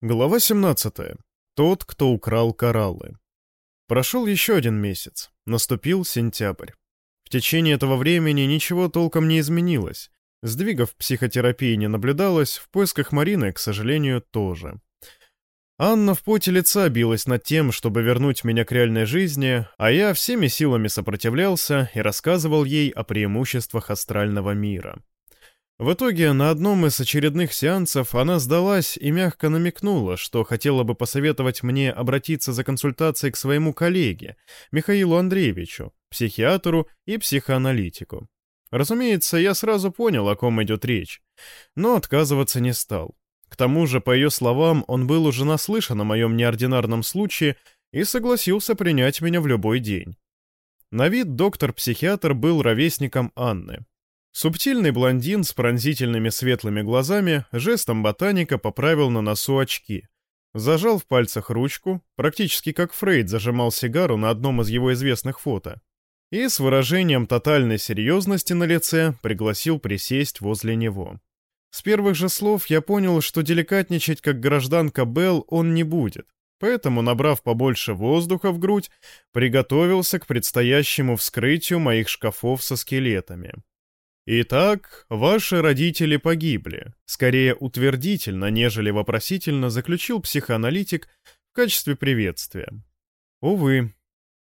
Глава 17. Тот, кто украл кораллы. Прошел еще один месяц. Наступил сентябрь. В течение этого времени ничего толком не изменилось. Сдвигов психотерапии не наблюдалось, в поисках Марины, к сожалению, тоже. Анна в поте лица билась над тем, чтобы вернуть меня к реальной жизни, а я всеми силами сопротивлялся и рассказывал ей о преимуществах астрального мира. В итоге, на одном из очередных сеансов она сдалась и мягко намекнула, что хотела бы посоветовать мне обратиться за консультацией к своему коллеге, Михаилу Андреевичу, психиатру и психоаналитику. Разумеется, я сразу понял, о ком идет речь, но отказываться не стал. К тому же, по ее словам, он был уже наслышан о моем неординарном случае и согласился принять меня в любой день. На вид доктор-психиатр был ровесником Анны, Субтильный блондин с пронзительными светлыми глазами жестом ботаника поправил на носу очки. Зажал в пальцах ручку, практически как Фрейд зажимал сигару на одном из его известных фото. И с выражением тотальной серьезности на лице пригласил присесть возле него. С первых же слов я понял, что деликатничать как гражданка Белл он не будет, поэтому, набрав побольше воздуха в грудь, приготовился к предстоящему вскрытию моих шкафов со скелетами. «Итак, ваши родители погибли», скорее утвердительно, нежели вопросительно заключил психоаналитик в качестве приветствия. «Увы.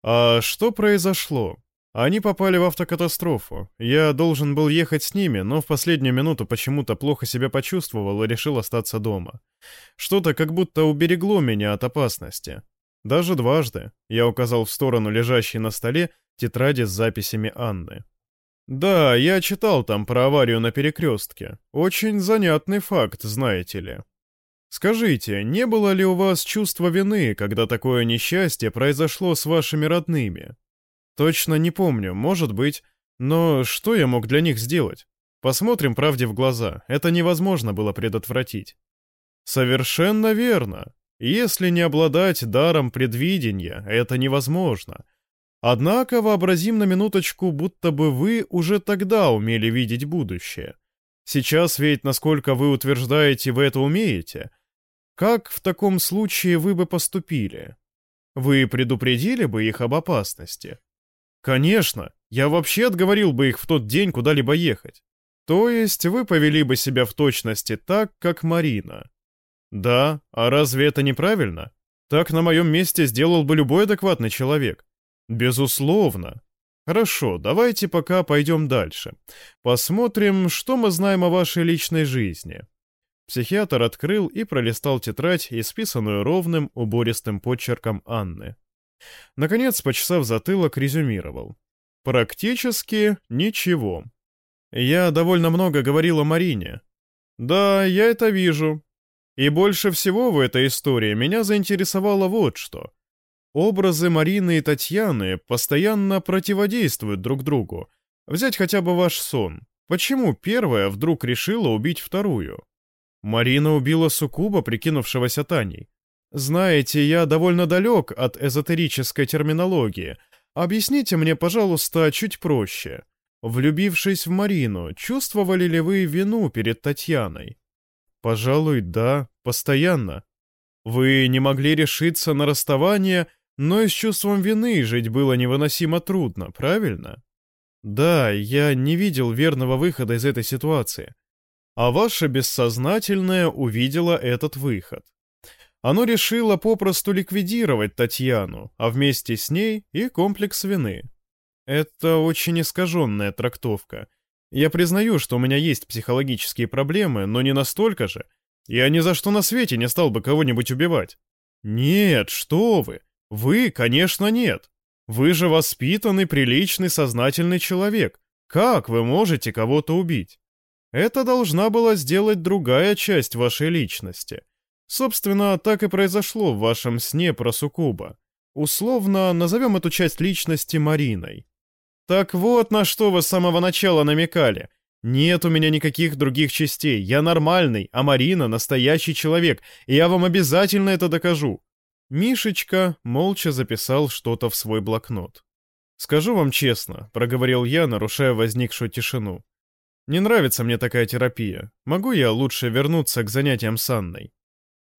А что произошло?» Они попали в автокатастрофу. Я должен был ехать с ними, но в последнюю минуту почему-то плохо себя почувствовал и решил остаться дома. Что-то как будто уберегло меня от опасности. Даже дважды. Я указал в сторону лежащей на столе тетради с записями Анны. «Да, я читал там про аварию на перекрестке. Очень занятный факт, знаете ли. Скажите, не было ли у вас чувства вины, когда такое несчастье произошло с вашими родными? Точно не помню, может быть, но что я мог для них сделать? Посмотрим правде в глаза, это невозможно было предотвратить». «Совершенно верно. Если не обладать даром предвидения, это невозможно». Однако вообразим на минуточку, будто бы вы уже тогда умели видеть будущее. Сейчас ведь, насколько вы утверждаете, вы это умеете. Как в таком случае вы бы поступили? Вы предупредили бы их об опасности? Конечно, я вообще отговорил бы их в тот день куда-либо ехать. То есть вы повели бы себя в точности так, как Марина. Да, а разве это неправильно? Так на моем месте сделал бы любой адекватный человек. Безусловно. Хорошо, давайте пока пойдем дальше. Посмотрим, что мы знаем о вашей личной жизни. Психиатр открыл и пролистал тетрадь, исписанную ровным, убористым почерком Анны. Наконец, почесав затылок, резюмировал. Практически ничего. Я довольно много говорил о Марине. Да, я это вижу. И больше всего в этой истории меня заинтересовало вот что — Образы Марины и Татьяны постоянно противодействуют друг другу. Взять хотя бы ваш сон. Почему первая вдруг решила убить вторую? Марина убила Сукуба, прикинувшегося Таней. Знаете, я довольно далек от эзотерической терминологии. Объясните мне, пожалуйста, чуть проще. Влюбившись в Марину, чувствовали ли вы вину перед Татьяной? Пожалуй, да, постоянно. Вы не могли решиться на расставание но и с чувством вины жить было невыносимо трудно, правильно? Да, я не видел верного выхода из этой ситуации. А ваше бессознательное увидело этот выход. Оно решило попросту ликвидировать Татьяну, а вместе с ней и комплекс вины. Это очень искаженная трактовка. Я признаю, что у меня есть психологические проблемы, но не настолько же. Я ни за что на свете не стал бы кого-нибудь убивать. Нет, что вы. Вы, конечно, нет. Вы же воспитанный, приличный, сознательный человек. Как вы можете кого-то убить? Это должна была сделать другая часть вашей личности. Собственно, так и произошло в вашем сне про Сукуба. Условно назовем эту часть личности Мариной. Так вот на что вы с самого начала намекали. Нет у меня никаких других частей. Я нормальный, а Марина настоящий человек, и я вам обязательно это докажу. Мишечка молча записал что-то в свой блокнот. «Скажу вам честно», — проговорил я, нарушая возникшую тишину. «Не нравится мне такая терапия. Могу я лучше вернуться к занятиям с Анной?»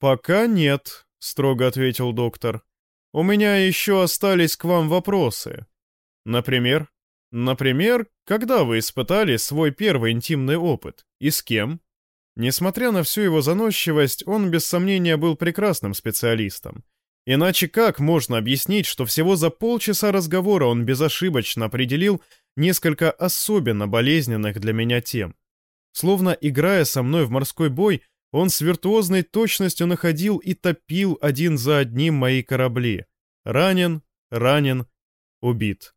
«Пока нет», — строго ответил доктор. «У меня еще остались к вам вопросы. Например? Например, когда вы испытали свой первый интимный опыт? И с кем?» Несмотря на всю его заносчивость, он без сомнения был прекрасным специалистом. Иначе как можно объяснить, что всего за полчаса разговора он безошибочно определил несколько особенно болезненных для меня тем? Словно играя со мной в морской бой, он с виртуозной точностью находил и топил один за одним мои корабли. Ранен, ранен, убит.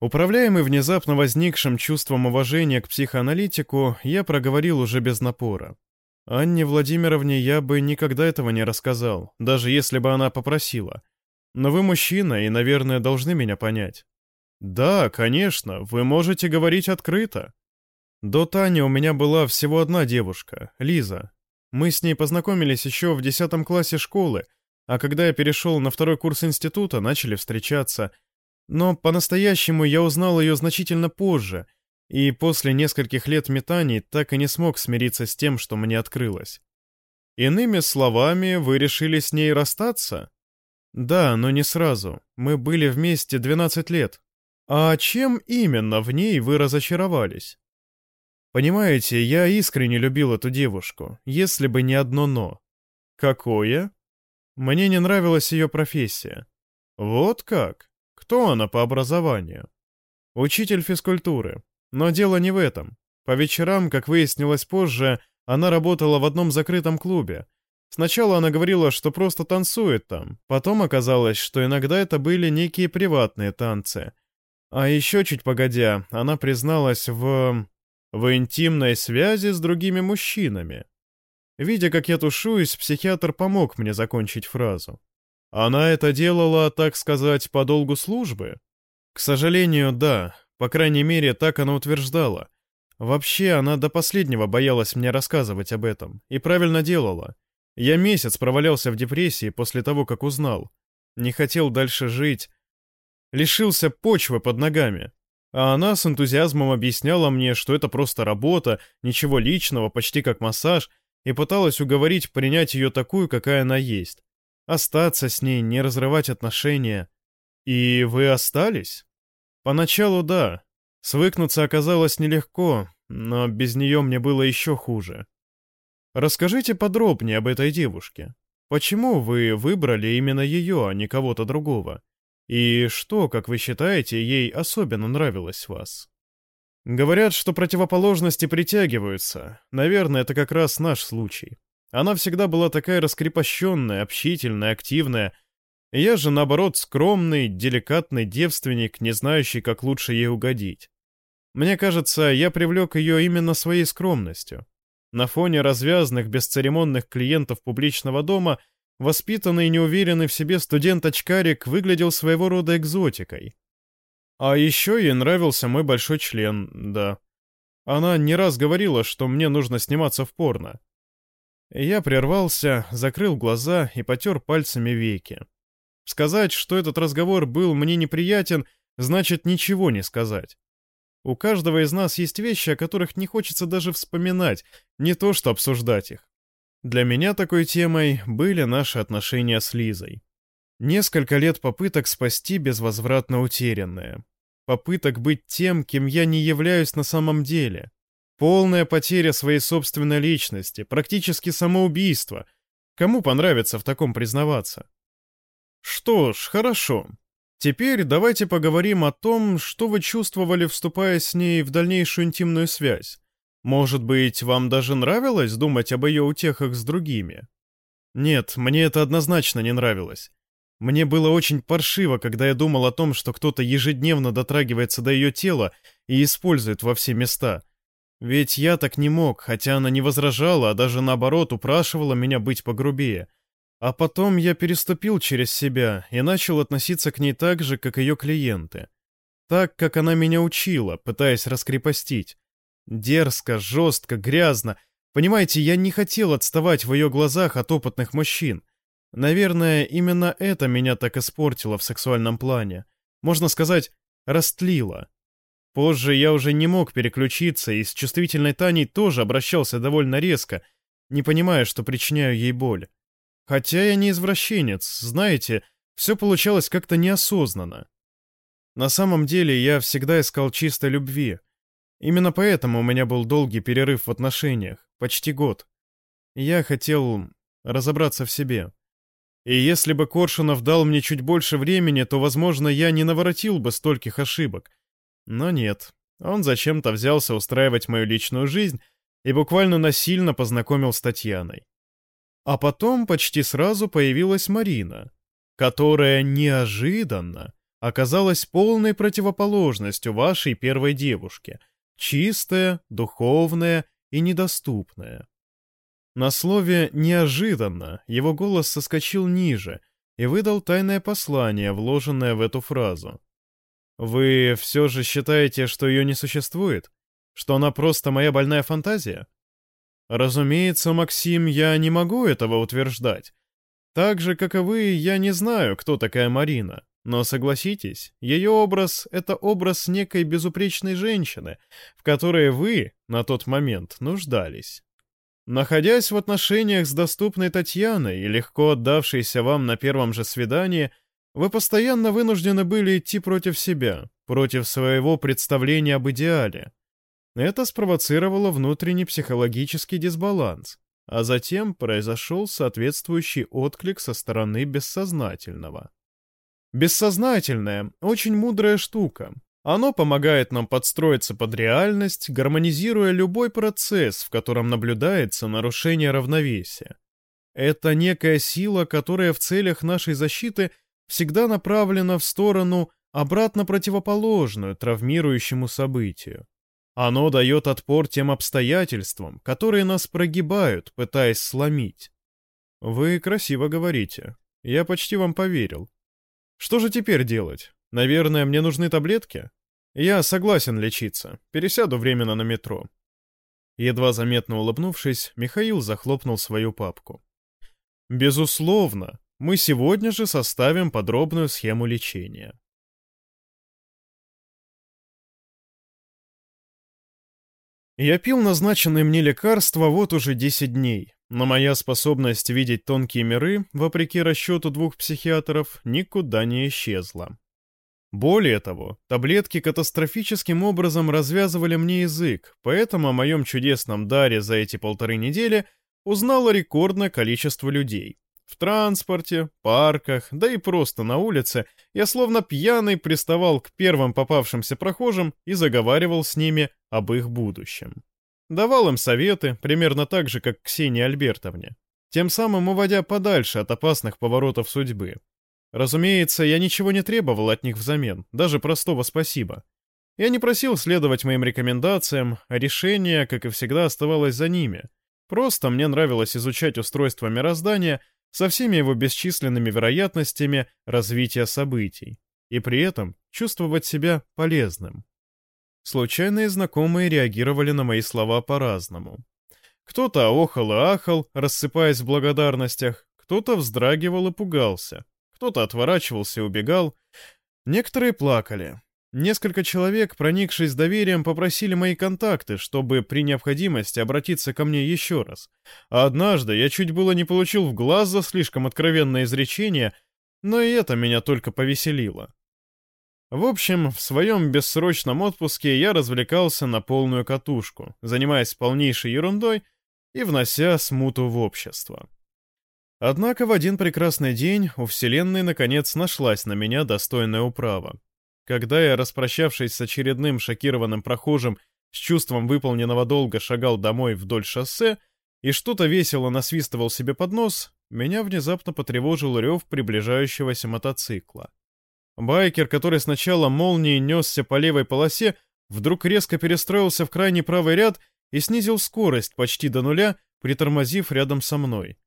Управляемый внезапно возникшим чувством уважения к психоаналитику, я проговорил уже без напора. Анне Владимировне я бы никогда этого не рассказал, даже если бы она попросила. Но вы мужчина и, наверное, должны меня понять. Да, конечно, вы можете говорить открыто. До Тани у меня была всего одна девушка, Лиза, мы с ней познакомились еще в десятом классе школы, а когда я перешел на второй курс института, начали встречаться. Но по-настоящему я узнал ее значительно позже, и после нескольких лет метаний так и не смог смириться с тем, что мне открылось. Иными словами, вы решили с ней расстаться? Да, но не сразу. Мы были вместе 12 лет. А чем именно в ней вы разочаровались? Понимаете, я искренне любил эту девушку, если бы не одно «но». Какое? Мне не нравилась ее профессия. Вот как? Кто она по образованию? Учитель физкультуры. Но дело не в этом. По вечерам, как выяснилось позже, она работала в одном закрытом клубе. Сначала она говорила, что просто танцует там, потом оказалось, что иногда это были некие приватные танцы. А еще чуть погодя, она призналась в в интимной связи с другими мужчинами. Видя, как я тушуюсь, психиатр помог мне закончить фразу. Она это делала, так сказать, по долгу службы? К сожалению, да. По крайней мере, так она утверждала. Вообще, она до последнего боялась мне рассказывать об этом. И правильно делала. Я месяц провалялся в депрессии после того, как узнал. Не хотел дальше жить. Лишился почвы под ногами. А она с энтузиазмом объясняла мне, что это просто работа, ничего личного, почти как массаж, и пыталась уговорить принять ее такую, какая она есть. Остаться с ней, не разрывать отношения. И вы остались? Поначалу да. Свыкнуться оказалось нелегко, но без нее мне было еще хуже. Расскажите подробнее об этой девушке. Почему вы выбрали именно ее, а не кого-то другого? И что, как вы считаете, ей особенно нравилось вас? Говорят, что противоположности притягиваются. Наверное, это как раз наш случай. Она всегда была такая раскрепощенная, общительная, активная. Я же, наоборот, скромный, деликатный девственник, не знающий, как лучше ей угодить. Мне кажется, я привлек ее именно своей скромностью. На фоне развязных, бесцеремонных клиентов публичного дома Воспитанный и неуверенный в себе студент-очкарик выглядел своего рода экзотикой. А еще ей нравился мой большой член, да. Она не раз говорила, что мне нужно сниматься в порно. Я прервался, закрыл глаза и потер пальцами веки. Сказать, что этот разговор был мне неприятен, значит ничего не сказать. У каждого из нас есть вещи, о которых не хочется даже вспоминать, не то что обсуждать их. Для меня такой темой были наши отношения с Лизой. Несколько лет попыток спасти безвозвратно утерянное. Попыток быть тем, кем я не являюсь на самом деле. Полная потеря своей собственной личности, практически самоубийство. Кому понравится в таком признаваться? Что ж, хорошо. Теперь давайте поговорим о том, что вы чувствовали, вступая с ней в дальнейшую интимную связь. Может быть, вам даже нравилось думать об ее утехах с другими? Нет, мне это однозначно не нравилось. Мне было очень паршиво, когда я думал о том, что кто-то ежедневно дотрагивается до ее тела и использует во все места. Ведь я так не мог, хотя она не возражала, а даже наоборот упрашивала меня быть погрубее. А потом я переступил через себя и начал относиться к ней так же, как ее клиенты. Так, как она меня учила, пытаясь раскрепостить. Дерзко, жестко, грязно. Понимаете, я не хотел отставать в ее глазах от опытных мужчин. Наверное, именно это меня так испортило в сексуальном плане. Можно сказать, растлило. Позже я уже не мог переключиться и с чувствительной Таней тоже обращался довольно резко, не понимая, что причиняю ей боль. Хотя я не извращенец, знаете, все получалось как-то неосознанно. На самом деле я всегда искал чистой любви. Именно поэтому у меня был долгий перерыв в отношениях, почти год. Я хотел разобраться в себе. И если бы Коршунов дал мне чуть больше времени, то, возможно, я не наворотил бы стольких ошибок. Но нет, он зачем-то взялся устраивать мою личную жизнь и буквально насильно познакомил с Татьяной. А потом почти сразу появилась Марина, которая неожиданно оказалась полной противоположностью вашей первой девушке, чистая, духовная и недоступная. На слове «неожиданно» его голос соскочил ниже и выдал тайное послание, вложенное в эту фразу. «Вы все же считаете, что ее не существует? Что она просто моя больная фантазия?» «Разумеется, Максим, я не могу этого утверждать. Так же, как и вы, я не знаю, кто такая Марина. Но согласитесь, ее образ — это образ некой безупречной женщины, в которой вы на тот момент нуждались. Находясь в отношениях с доступной Татьяной и легко отдавшейся вам на первом же свидании, вы постоянно вынуждены были идти против себя, против своего представления об идеале. Это спровоцировало внутренний психологический дисбаланс, а затем произошел соответствующий отклик со стороны бессознательного. Бессознательное — очень мудрая штука, оно помогает нам подстроиться под реальность, гармонизируя любой процесс, в котором наблюдается нарушение равновесия. Это некая сила, которая в целях нашей защиты всегда направлена в сторону обратно противоположную травмирующему событию. Оно дает отпор тем обстоятельствам, которые нас прогибают, пытаясь сломить. Вы красиво говорите. Я почти вам поверил. Что же теперь делать? Наверное, мне нужны таблетки? Я согласен лечиться. Пересяду временно на метро. Едва заметно улыбнувшись, Михаил захлопнул свою папку. Безусловно, мы сегодня же составим подробную схему лечения. Я пил назначенные мне лекарства вот уже 10 дней, но моя способность видеть тонкие миры, вопреки расчету двух психиатров, никуда не исчезла. Более того, таблетки катастрофическим образом развязывали мне язык, поэтому о моем чудесном даре за эти полторы недели узнало рекордное количество людей. В транспорте, парках, да и просто на улице я словно пьяный приставал к первым попавшимся прохожим и заговаривал с ними об их будущем. Давал им советы, примерно так же, как Ксении Альбертовне, тем самым уводя подальше от опасных поворотов судьбы. Разумеется, я ничего не требовал от них взамен, даже простого спасибо. Я не просил следовать моим рекомендациям, а решение, как и всегда, оставалось за ними. Просто мне нравилось изучать устройство мироздания со всеми его бесчисленными вероятностями развития событий, и при этом чувствовать себя полезным. Случайные знакомые реагировали на мои слова по-разному. Кто-то охал и ахал, рассыпаясь в благодарностях, кто-то вздрагивал и пугался, кто-то отворачивался и убегал. Некоторые плакали. Несколько человек, проникшись доверием, попросили мои контакты, чтобы при необходимости обратиться ко мне еще раз. А однажды я чуть было не получил в глаз за слишком откровенное изречение, но и это меня только повеселило. В общем, в своем бессрочном отпуске я развлекался на полную катушку, занимаясь полнейшей ерундой и внося смуту в общество. Однако в один прекрасный день у Вселенной наконец нашлась на меня достойная управа. Когда я, распрощавшись с очередным шокированным прохожим, с чувством выполненного долга шагал домой вдоль шоссе и что-то весело насвистывал себе под нос, меня внезапно потревожил рев приближающегося мотоцикла. Байкер, который сначала молнией несся по левой полосе, вдруг резко перестроился в крайний правый ряд и снизил скорость почти до нуля, притормозив рядом со мной.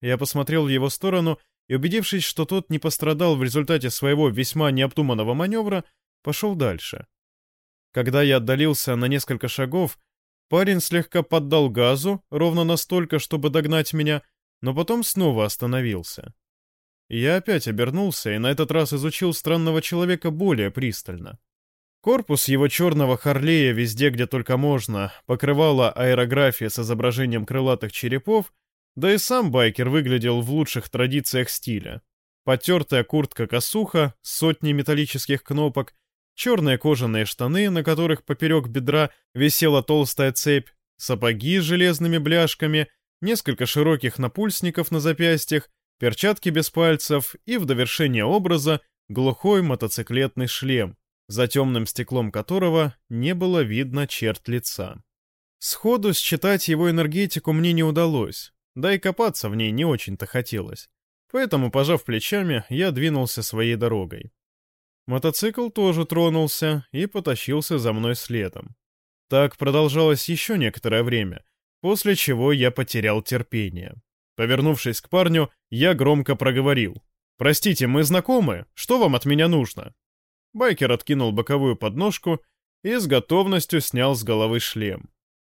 Я посмотрел в его сторону и, убедившись, что тот не пострадал в результате своего весьма необдуманного маневра, пошел дальше. Когда я отдалился на несколько шагов, парень слегка поддал газу, ровно настолько, чтобы догнать меня, но потом снова остановился. Я опять обернулся и на этот раз изучил странного человека более пристально. Корпус его черного Харлея везде, где только можно, покрывала аэрография с изображением крылатых черепов, Да и сам байкер выглядел в лучших традициях стиля. Потертая куртка-косуха с сотней металлических кнопок, черные кожаные штаны, на которых поперек бедра висела толстая цепь, сапоги с железными бляшками, несколько широких напульсников на запястьях, перчатки без пальцев и, в довершение образа, глухой мотоциклетный шлем, за темным стеклом которого не было видно черт лица. Сходу считать его энергетику мне не удалось, да и копаться в ней не очень-то хотелось. Поэтому, пожав плечами, я двинулся своей дорогой. Мотоцикл тоже тронулся и потащился за мной следом. Так продолжалось еще некоторое время, после чего я потерял терпение. Повернувшись к парню, я громко проговорил. «Простите, мы знакомы? Что вам от меня нужно?» Байкер откинул боковую подножку и с готовностью снял с головы шлем.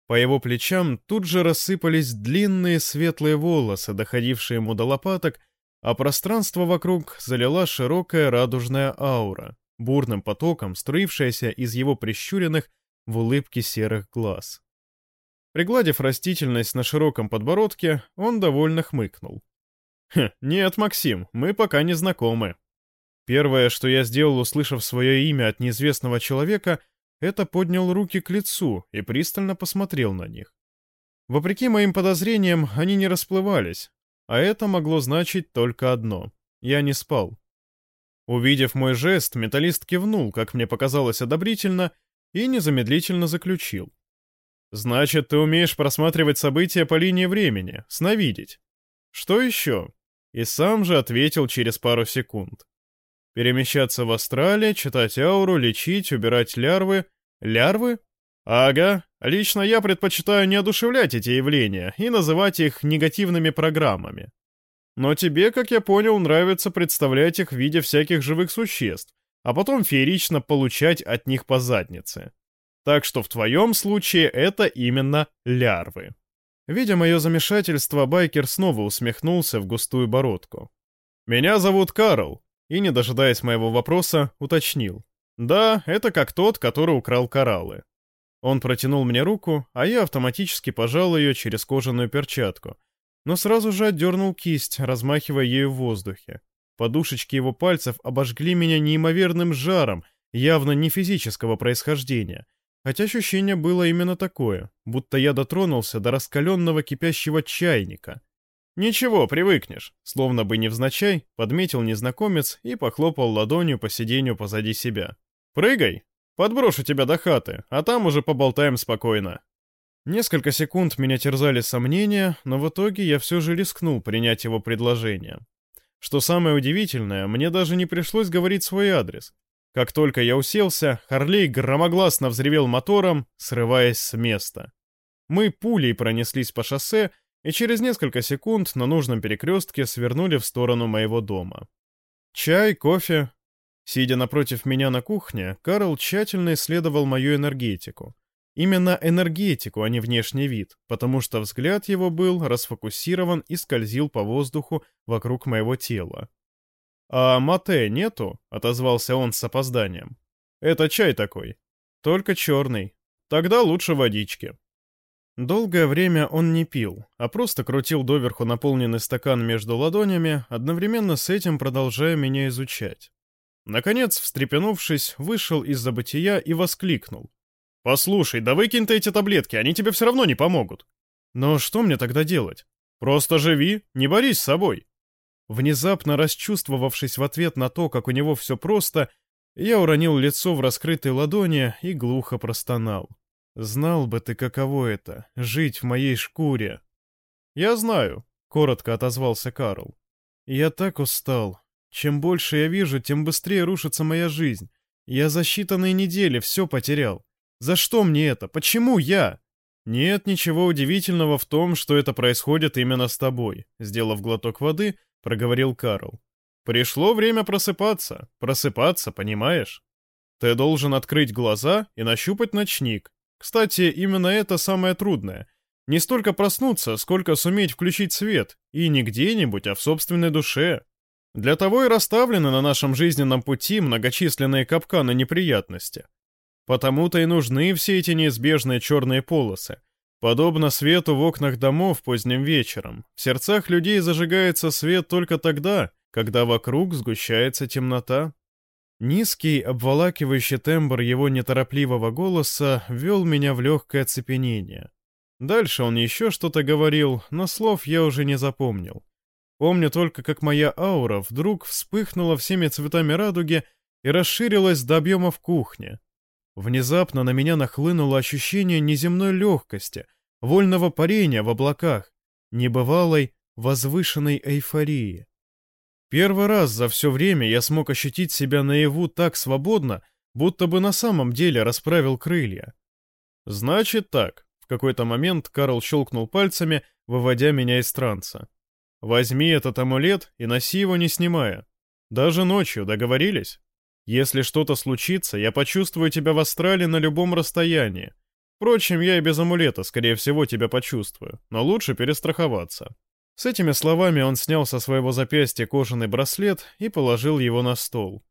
По его плечам тут же рассыпались длинные светлые волосы, доходившие ему до лопаток, а пространство вокруг залила широкая радужная аура, бурным потоком струившаяся из его прищуренных в улыбке серых глаз. Пригладив растительность на широком подбородке, он довольно хмыкнул. «Хм, нет, Максим, мы пока не знакомы». Первое, что я сделал, услышав свое имя от неизвестного человека, это поднял руки к лицу и пристально посмотрел на них. Вопреки моим подозрениям, они не расплывались, а это могло значить только одно — я не спал. Увидев мой жест, металлист кивнул, как мне показалось одобрительно, и незамедлительно заключил. «Значит, ты умеешь просматривать события по линии времени, сновидеть. Что еще?» И сам же ответил через пару секунд. Перемещаться в астрале, читать ауру, лечить, убирать лярвы. Лярвы? Ага, лично я предпочитаю не одушевлять эти явления и называть их негативными программами. Но тебе, как я понял, нравится представлять их в виде всяких живых существ, а потом феерично получать от них по заднице. Так что в твоем случае это именно лярвы. Видя мое замешательство, байкер снова усмехнулся в густую бородку. «Меня зовут Карл», и, не дожидаясь моего вопроса, уточнил. «Да, это как тот, который украл кораллы». Он протянул мне руку, а я автоматически пожал ее через кожаную перчатку, но сразу же отдернул кисть, размахивая ею в воздухе. Подушечки его пальцев обожгли меня неимоверным жаром, явно не физического происхождения, хотя ощущение было именно такое, будто я дотронулся до раскаленного кипящего чайника. «Ничего, привыкнешь», словно бы невзначай, подметил незнакомец и похлопал ладонью по сиденью позади себя. «Прыгай! Подброшу тебя до хаты, а там уже поболтаем спокойно». Несколько секунд меня терзали сомнения, но в итоге я все же рискнул принять его предложение. Что самое удивительное, мне даже не пришлось говорить свой адрес. Как только я уселся, Харлей громогласно взревел мотором, срываясь с места. Мы пулей пронеслись по шоссе, и через несколько секунд на нужном перекрестке свернули в сторону моего дома. Чай, кофе. Сидя напротив меня на кухне, Карл тщательно исследовал мою энергетику. Именно энергетику, а не внешний вид, потому что взгляд его был расфокусирован и скользил по воздуху вокруг моего тела. «А мате нету?» — отозвался он с опозданием. «Это чай такой. Только черный. Тогда лучше водички». Долгое время он не пил, а просто крутил доверху наполненный стакан между ладонями, одновременно с этим продолжая меня изучать. Наконец, встрепенувшись, вышел из забытия и воскликнул. «Послушай, да выкинь ты эти таблетки, они тебе все равно не помогут». «Но что мне тогда делать?» «Просто живи, не борись с собой». Внезапно расчувствовавшись в ответ на то, как у него все просто, я уронил лицо в раскрытой ладони и глухо простонал. «Знал бы ты, каково это — жить в моей шкуре». «Я знаю», — коротко отозвался Карл. «Я так устал. Чем больше я вижу, тем быстрее рушится моя жизнь. Я за считанные недели все потерял. За что мне это? Почему я? Нет ничего удивительного в том, что это происходит именно с тобой, сделав глоток воды, проговорил Карл. Пришло время просыпаться. Просыпаться, понимаешь? Ты должен открыть глаза и нащупать ночник. Кстати, именно это самое трудное. Не столько проснуться, сколько суметь включить свет, и не где-нибудь, а в собственной душе. Для того и расставлены на нашем жизненном пути многочисленные капканы неприятности. Потому-то и нужны все эти неизбежные черные полосы. Подобно свету в окнах домов поздним вечером, в сердцах людей зажигается свет только тогда, когда вокруг сгущается темнота. Низкий, обволакивающий тембр его неторопливого голоса ввел меня в легкое оцепенение. Дальше он еще что-то говорил, но слов я уже не запомнил. Помню только, как моя аура вдруг вспыхнула всеми цветами радуги и расширилась до объемов кухни. Внезапно на меня нахлынуло ощущение неземной легкости, вольного парения в облаках, небывалой, возвышенной эйфории. Первый раз за все время я смог ощутить себя наяву так свободно, будто бы на самом деле расправил крылья. Значит так, в какой-то момент Карл щелкнул пальцами, выводя меня из транса. Возьми этот амулет и носи его не снимая. Даже ночью, договорились? Если что-то случится, я почувствую тебя в астрале на любом расстоянии. Впрочем, я и без амулета, скорее всего, тебя почувствую, но лучше перестраховаться». С этими словами он снял со своего запястья кожаный браслет и положил его на стол.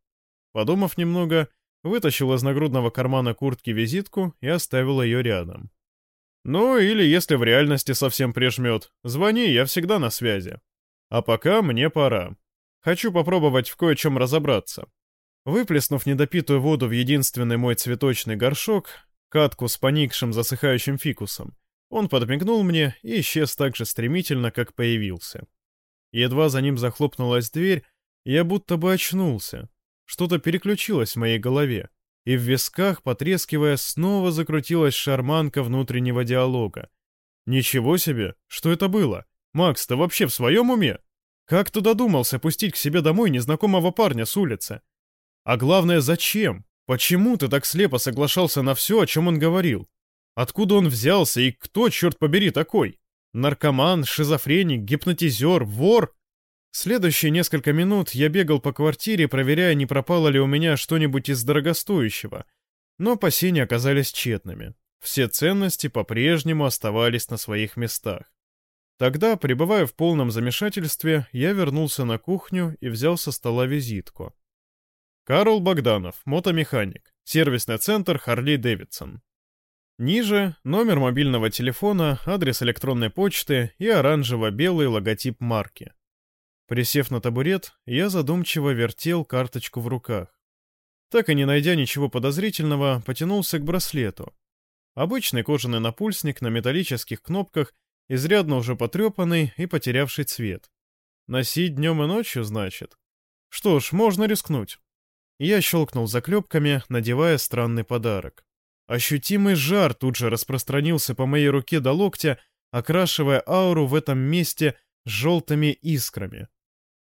Подумав немного, вытащил из нагрудного кармана куртки визитку и оставил ее рядом. «Ну, или если в реальности совсем прижмет, звони, я всегда на связи. А пока мне пора. Хочу попробовать в кое-чем разобраться». Выплеснув недопитую воду в единственный мой цветочный горшок, катку с поникшим засыхающим фикусом. Он подмигнул мне и исчез так же стремительно, как появился. Едва за ним захлопнулась дверь, я будто бы очнулся. Что-то переключилось в моей голове, и в висках, потрескивая, снова закрутилась шарманка внутреннего диалога. «Ничего себе! Что это было? Макс, ты вообще в своем уме? Как ты додумался пустить к себе домой незнакомого парня с улицы? А главное, зачем? Почему ты так слепо соглашался на все, о чем он говорил? Откуда он взялся и кто, черт побери, такой? Наркоман, шизофреник, гипнотизер, вор? Следующие несколько минут я бегал по квартире, проверяя, не пропало ли у меня что-нибудь из дорогостоящего. Но опасения оказались тщетными. Все ценности по-прежнему оставались на своих местах. Тогда, пребывая в полном замешательстве, я вернулся на кухню и взял со стола визитку. Карл Богданов, мотомеханик, сервисный центр Харли Дэвидсон. Ниже номер мобильного телефона, адрес электронной почты и оранжево-белый логотип марки. Присев на табурет, я задумчиво вертел карточку в руках. Так и не найдя ничего подозрительного, потянулся к браслету. Обычный кожаный напульсник на металлических кнопках, изрядно уже потрепанный и потерявший цвет. Носить днем и ночью, значит? Что ж, можно рискнуть. Я щелкнул заклепками, надевая странный подарок. Ощутимый жар тут же распространился по моей руке до локтя, окрашивая ауру в этом месте желтыми искрами.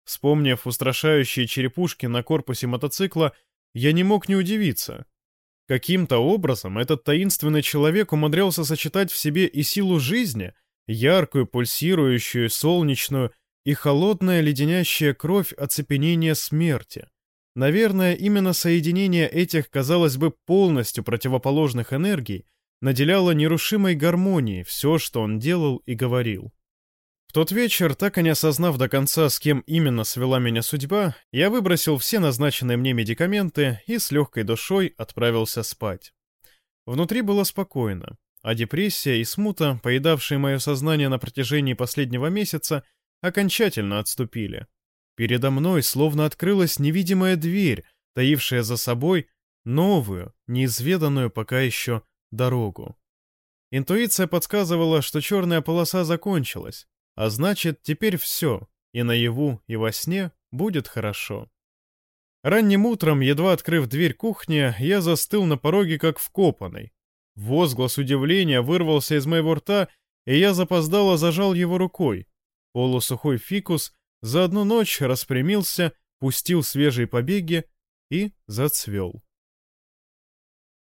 Вспомнив устрашающие черепушки на корпусе мотоцикла, я не мог не удивиться. Каким-то образом этот таинственный человек умудрялся сочетать в себе и силу жизни, яркую, пульсирующую, солнечную, и холодная леденящая кровь оцепенения смерти. Наверное, именно соединение этих, казалось бы, полностью противоположных энергий наделяло нерушимой гармонией все, что он делал и говорил. В тот вечер, так и не осознав до конца, с кем именно свела меня судьба, я выбросил все назначенные мне медикаменты и с легкой душой отправился спать. Внутри было спокойно, а депрессия и смута, поедавшие мое сознание на протяжении последнего месяца, окончательно отступили. Передо мной словно открылась невидимая дверь, таившая за собой новую, неизведанную пока еще дорогу. Интуиция подсказывала, что черная полоса закончилась, а значит, теперь все, и наяву, и во сне будет хорошо. Ранним утром, едва открыв дверь кухни, я застыл на пороге как вкопанный. Возглас удивления вырвался из моего рта, и я запоздало зажал его рукой. Полусухой фикус за одну ночь распрямился, пустил свежие побеги и зацвел.